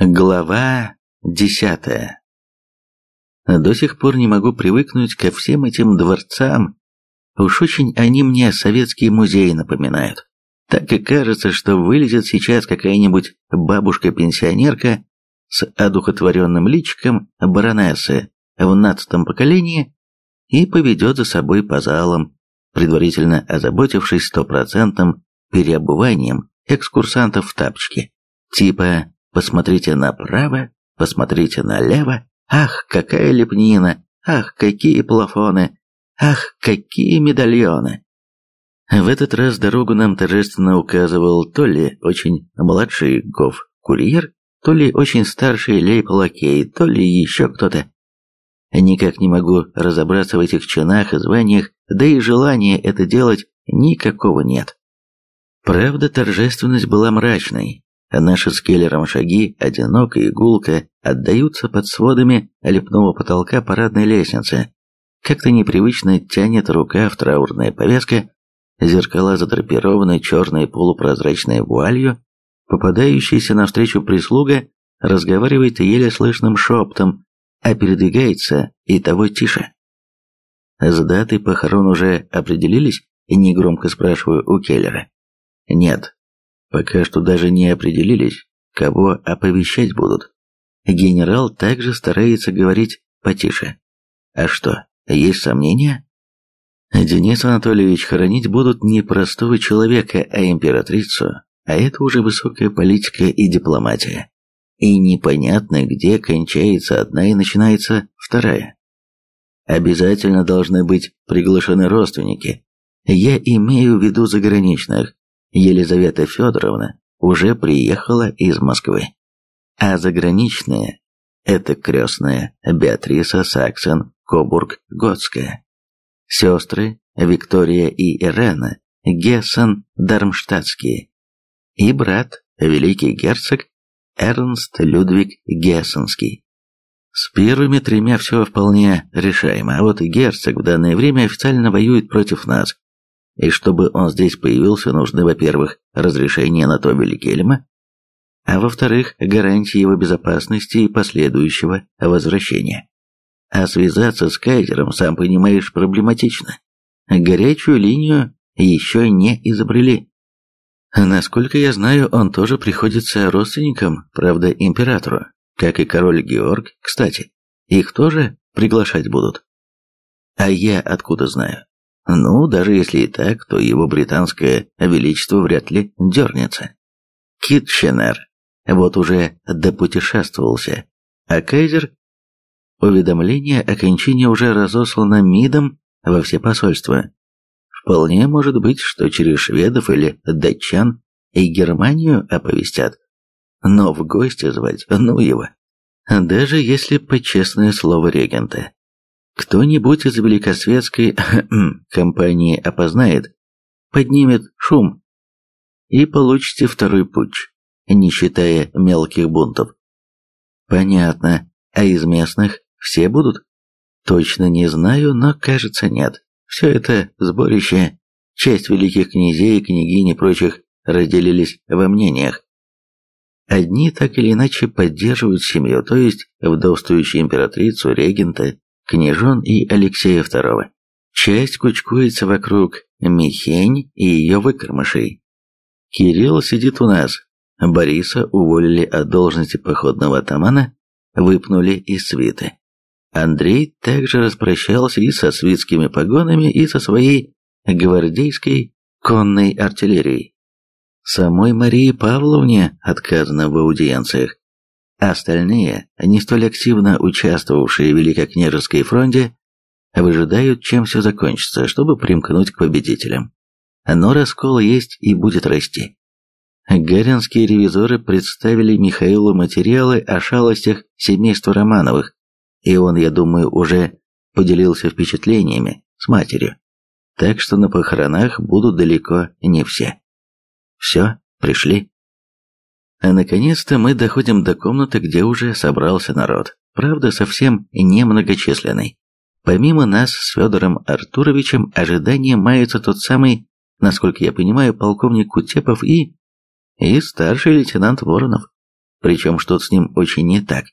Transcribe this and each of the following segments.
Глава десятая До сих пор не могу привыкнуть ко всем этим дворцам. Уж очень они мне советские музеи напоминают. Так и кажется, что вылезет сейчас какая-нибудь бабушка-пенсионерка с одухотворенным личиком баронессы в нацатом поколении и поведет за собой по залам, предварительно озаботившись стопроцентным переобуванием экскурсантов в тапочки. Типа Посмотрите направо, посмотрите налево. Ах, какая лепнина! Ах, какие плафоны! Ах, какие медальоны! В этот раз дорогу нам торжественно указывал то ли очень младший гов-курьер, то ли очень старший лейб-лакей, то ли еще кто-то. Никак не могу разобраться в этих чинах и званиях, да и желания это делать никакого нет. Правда, торжественность была мрачной, Наши с Келлером шаги, одиноко и гулко, отдаются под сводами лепного потолка парадной лестницы. Как-то непривычно тянет рука в траурная повязка, зеркала задрапированы черной полупрозрачной вуалью, попадающаяся навстречу прислуга разговаривает еле слышным шептом, а передвигается и того тише. С датой похорон уже определились? Негромко спрашиваю у Келлера. Нет, Пока что даже не определились, кого оповещать будут. Генерал также старается говорить потише. А что, есть сомнения? Денис Анатольевич хоронить будут не простого человека, а императрицу, а это уже высокая политика и дипломатия. И непонятно, где кончается одна и начинается вторая. Обязательно должны быть приглашены родственники. Я имею в виду заграничных, Елизавета Федоровна уже приехала из Москвы. А заграничные – это крестная Беатриса Саксон Кобург-Готская, сестры Виктория и Ирена Гессен-Дармштадтские и брат, великий герцог Эрнст Людвиг Гессенский. С первыми тремя все вполне решаемо, а вот герцог в данное время официально воюет против нас, и чтобы он здесь появился, нужны, во-первых, разрешение на то Великельма, а во-вторых, гарантии его безопасности и последующего возвращения. А связаться с кайзером, сам понимаешь, проблематично. Горячую линию еще не изобрели. Насколько я знаю, он тоже приходится родственникам, правда, императору, как и король Георг, кстати. Их тоже приглашать будут. А я откуда знаю? Ну, даже если и так, то его британское величество вряд ли дернется. Китченер вот уже допутешествовался, а Кайзер... Уведомление о кончине уже разослано МИДом во все посольства. Вполне может быть, что через шведов или датчан и Германию оповестят. Но в гости звать, ну его. Даже если по честное слово регента. Кто-нибудь из великосветской компании опознает, поднимет шум, и получите второй путь, не считая мелких бунтов. Понятно, а из местных все будут? Точно не знаю, но кажется нет. Все это сборище, часть великих князей, княгинь и прочих разделились во мнениях. Одни так или иначе поддерживают семью, то есть вдовствующую императрицу, регента, княжон и Алексея II. Часть кучкуется вокруг Михень и ее выкормышей. Кирилл сидит у нас. Бориса уволили от должности походного атамана, выпнули из свиты. Андрей также распрощался и со свитскими погонами, и со своей гвардейской конной артиллерией. Самой Марии Павловне отказано в аудиенциях. Остальные, не столь активно участвовавшие в Великокняжеской фронте, выжидают, чем все закончится, чтобы примкнуть к победителям. Но раскол есть и будет расти. Гаринские ревизоры представили Михаилу материалы о шалостях семейства Романовых, и он, я думаю, уже поделился впечатлениями с матерью. Так что на похоронах будут далеко не все. Все, пришли. А наконец-то мы доходим до комнаты, где уже собрался народ. Правда, совсем немногочисленный. Помимо нас с Федором Артуровичем ожиданием мается тот самый, насколько я понимаю, полковник Кутепов и... и старший лейтенант Воронов. причем что-то с ним очень не так.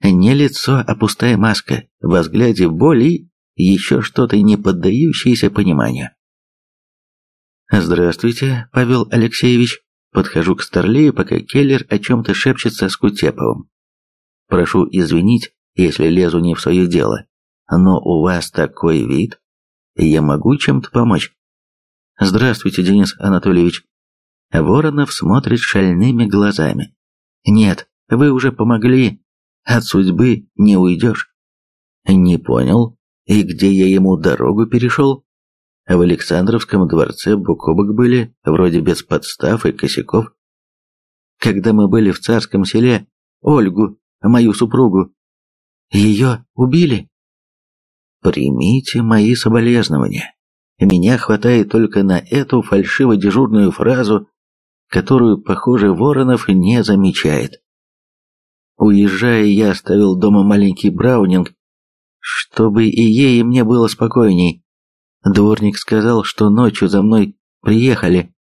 Не лицо, а пустая маска, во взгляде боли и еще что-то не поддающееся пониманию. «Здравствуйте, Павел Алексеевич», Подхожу к Старлею, пока Келлер о чем-то шепчется с Кутеповым. Прошу извинить, если лезу не в свое дело, но у вас такой вид. Я могу чем-то помочь? Здравствуйте, Денис Анатольевич. Воронов смотрит шальными глазами. Нет, вы уже помогли. От судьбы не уйдешь. Не понял. И где я ему дорогу перешел? В Александровском дворце бок о бок были, вроде без подстав и косяков. Когда мы были в царском селе, Ольгу, мою супругу, ее убили. Примите мои соболезнования. Меня хватает только на эту фальшиво-дежурную фразу, которую, похоже, Воронов не замечает. Уезжая, я оставил дома маленький браунинг, чтобы и ей, и мне было спокойней. Дворник сказал, что ночью за мной приехали,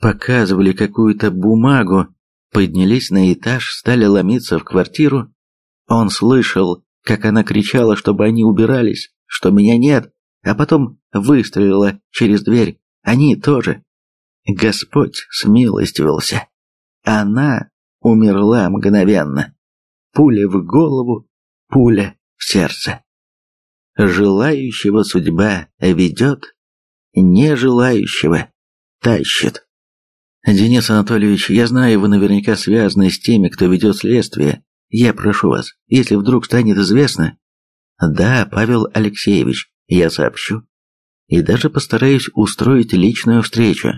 показывали какую-то бумагу, поднялись на этаж, стали ломиться в квартиру. Он слышал, как она кричала, чтобы они убирались, что меня нет, а потом выстрелила через дверь. Они тоже. Господь смилостивился. Она умерла мгновенно. Пуля в голову, пуля в сердце. Желающего судьба ведет, нежелающего тащит. Денис Анатольевич, я знаю, вы наверняка связаны с теми, кто ведет следствие. Я прошу вас, если вдруг станет известно... Да, Павел Алексеевич, я сообщу. И даже постараюсь устроить личную встречу.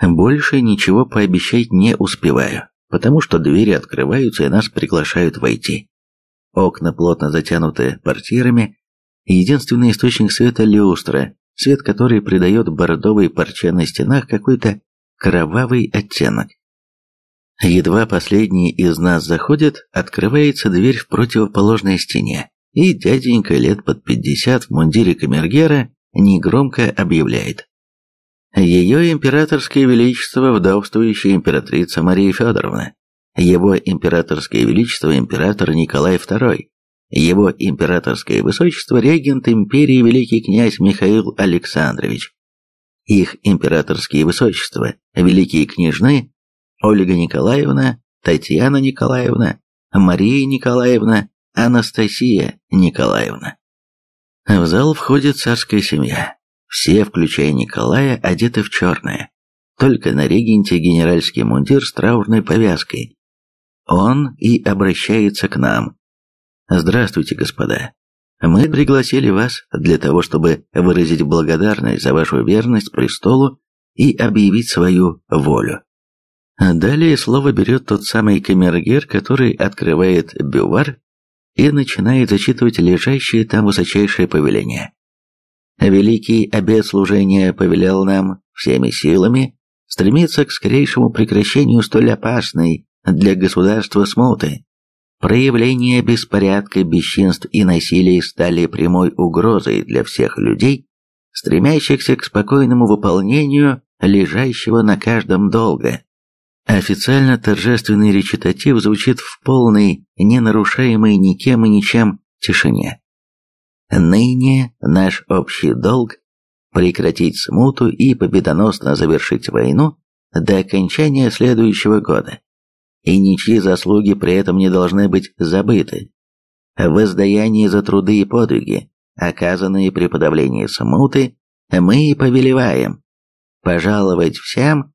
Больше ничего пообещать не успеваю, потому что двери открываются и нас приглашают войти. Окна плотно затянуты портьерами, Единственный источник света – люстра, свет которой придает бордовой парче на стенах какой-то кровавый оттенок. Едва последний из нас заходит, открывается дверь в противоположной стене, и дяденька лет под пятьдесят в мундире камергера негромко объявляет. Ее императорское величество, вдовствующая императрица Мария Федоровна, его императорское величество император Николай II, его императорское высочество регент империи великий князь Михаил Александрович, их императорские высочества, великие княжны Ольга Николаевна, Татьяна Николаевна, Мария Николаевна, Анастасия Николаевна. В зал входит царская семья. Все, включая Николая, одеты в черное. Только на регенте генеральский мундир с траурной повязкой. Он и обращается к нам, Здравствуйте, господа. Мы пригласили вас для того, чтобы выразить благодарность за вашу верность престолу и объявить свою волю. Далее слово берет тот самый камергер, который открывает бювар и начинает зачитывать лежащее там высочайшее повеление. Великий обет служения повелел нам всеми силами стремиться к скорейшему прекращению столь опасной для государства смуты, Проявления беспорядка, бесчинств и насилия стали прямой угрозой для всех людей, стремящихся к спокойному выполнению лежащего на каждом долга. Официально торжественный речитатив звучит в полной, ненарушаемой никем и ничем тишине. Ныне наш общий долг – прекратить смуту и победоносно завершить войну до окончания следующего года и ничьи заслуги при этом не должны быть забыты. В воздаянии за труды и подвиги, оказанные при подавлении смуты, мы и повелеваем. Пожаловать всем,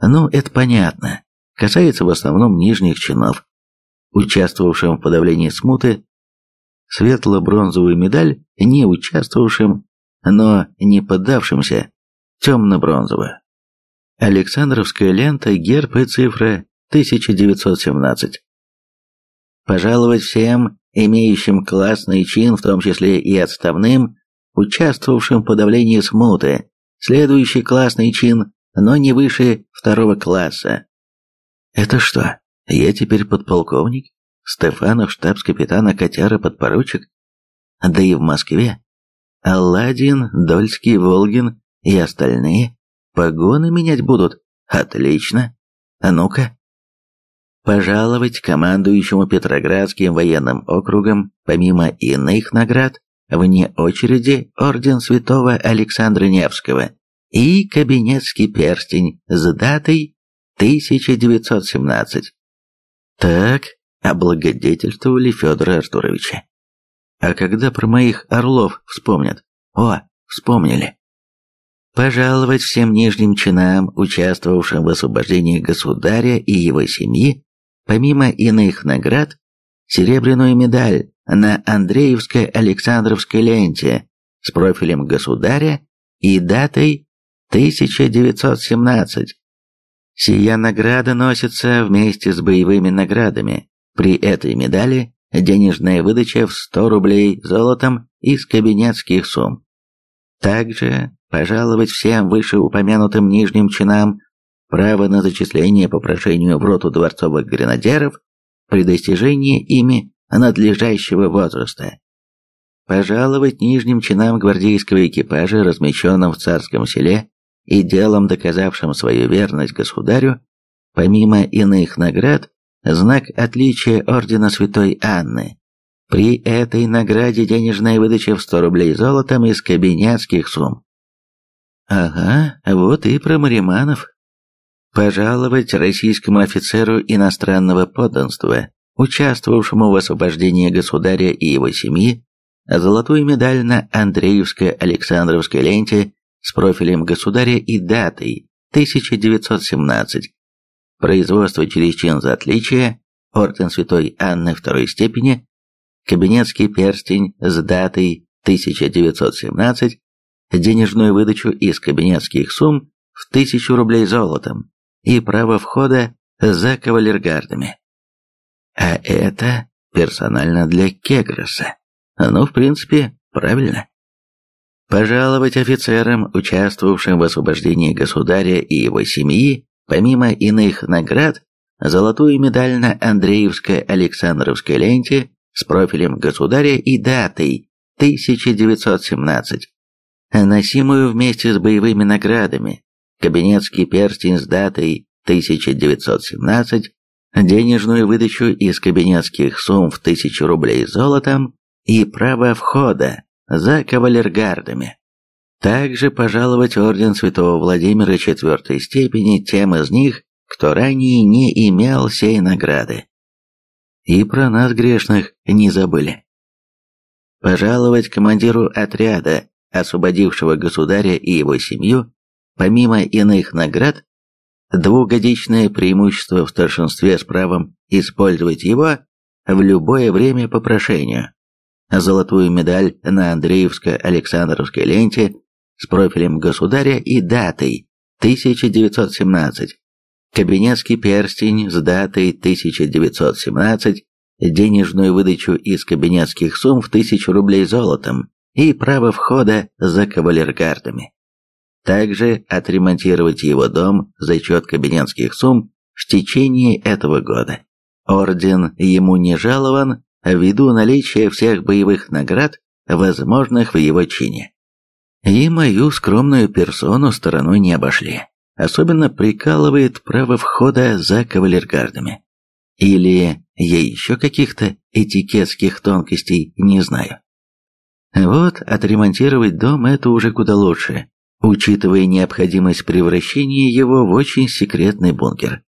ну, это понятно, касается в основном нижних чинов, участвовавшим в подавлении смуты, светло-бронзовую медаль, не участвовавшим, но не поддавшимся, темно-бронзовую. Александровская лента, герб и цифра 1917. Пожаловать всем, имеющим классный чин, в том числе и отставным, участвовавшим в подавлении смуты, следующий классный чин, но не выше второго класса. Это что, я теперь подполковник? Стефанов штабс-капитан, а Котяра подпоручик? Да и в Москве. Алладин, Дольский, Волгин и остальные погоны менять будут? Отлично. А ну-ка, пожаловать командующему Петроградским военным округом, помимо иных наград, вне очереди орден святого Александра Невского и кабинетский перстень с датой 1917. Так облагодетельствовали Федора Артуровича. А когда про моих орлов вспомнят? О, вспомнили. Пожаловать всем нижним чинам, участвовавшим в освобождении государя и его семьи, помимо иных наград, серебряную медаль на Андреевской Александровской ленте с профилем государя и датой 1917. Сия награда носится вместе с боевыми наградами. При этой медали денежная выдача в 100 рублей золотом из кабинетских сумм. Также пожаловать всем вышеупомянутым нижним чинам право на зачисление по прошению в роту дворцовых гренадеров при достижении ими надлежащего возраста. Пожаловать нижним чинам гвардейского экипажа, размещенным в царском селе и делом доказавшим свою верность государю, помимо иных наград, знак отличия ордена Святой Анны. При этой награде денежная выдача в 100 рублей золотом из кабинетских сумм. Ага, вот и про Мариманов. Пожаловать российскому офицеру иностранного подданства, участвовавшему в освобождении государя и его семьи, золотую медаль на Андреевской Александровской ленте с профилем государя и датой 1917. Производство через чин за отличие, орден Святой Анны второй степени, кабинетский перстень с датой 1917, денежную выдачу из кабинетских сумм в тысячу рублей золотом и право входа за кавалергардами. А это персонально для Кегроса. Ну, в принципе, правильно. Пожаловать офицерам, участвовавшим в освобождении государя и его семьи, помимо иных наград, золотую медаль на Андреевской Александровской ленте с профилем государя и датой 1917, носимую вместе с боевыми наградами, кабинетский перстень с датой 1917, денежную выдачу из кабинетских сумм в тысячу рублей золотом и право входа за кавалергардами. Также пожаловать орден святого Владимира четвертой степени тем из них, кто ранее не имел сей награды. И про нас грешных не забыли. Пожаловать командиру отряда, освободившего государя и его семью, помимо иных наград, двухгодичное преимущество в старшинстве с правом использовать его в любое время по прошению. Золотую медаль на Андреевско-Александровской ленте с профилем государя и датой 1917, кабинетский перстень с датой 1917, денежную выдачу из кабинетских сумм в тысячу рублей золотом и право входа за кавалергардами. Также отремонтировать его дом за счет кабинетских сумм в течение этого года. Орден ему не жалован, ввиду наличия всех боевых наград, возможных в его чине. И мою скромную персону стороной не обошли. Особенно прикалывает право входа за кавалергардами. Или я еще каких-то этикетских тонкостей не знаю. Вот отремонтировать дом это уже куда лучше, учитывая необходимость превращения его в очень секретный бункер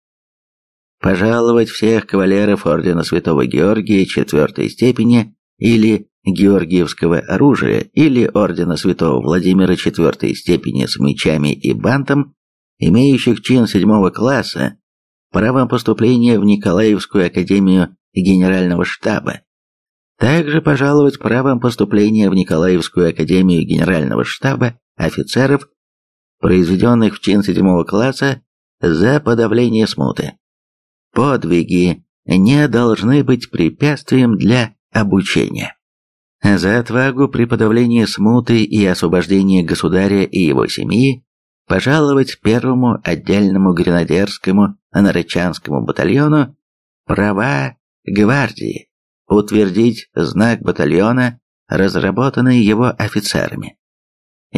пожаловать всех кавалеров ордена Святого Георгия четвертой степени или Георгиевского оружия или ордена Святого Владимира четвертой степени с мечами и бантом, имеющих чин седьмого класса, правом поступления в Николаевскую академию Генерального штаба. Также пожаловать правом поступления в Николаевскую академию Генерального штаба офицеров, произведенных в чин седьмого класса за подавление смуты. Подвиги не должны быть препятствием для обучения. За отвагу при подавлении смуты и освобождении государя и его семьи пожаловать первому отдельному гренадерскому нарычанскому батальону права гвардии, утвердить знак батальона, разработанный его офицерами,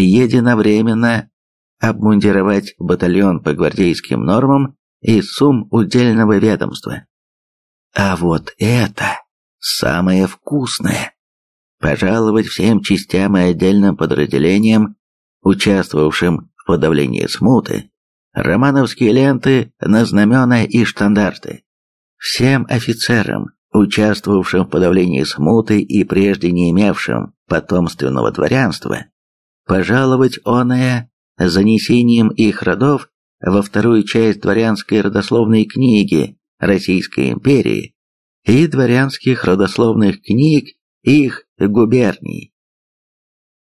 единовременно обмундировать батальон по гвардейским нормам из сумм удельного ведомства, А вот это самое вкусное. Пожаловать всем частям и отдельным подразделениям, участвовавшим в подавлении смуты, романовские ленты на знамена и штандарты. Всем офицерам, участвовавшим в подавлении смуты и прежде не имевшим потомственного дворянства, пожаловать оное занесением их родов во вторую часть дворянской родословной книги Российской империи и дворянских родословных книг их губерний.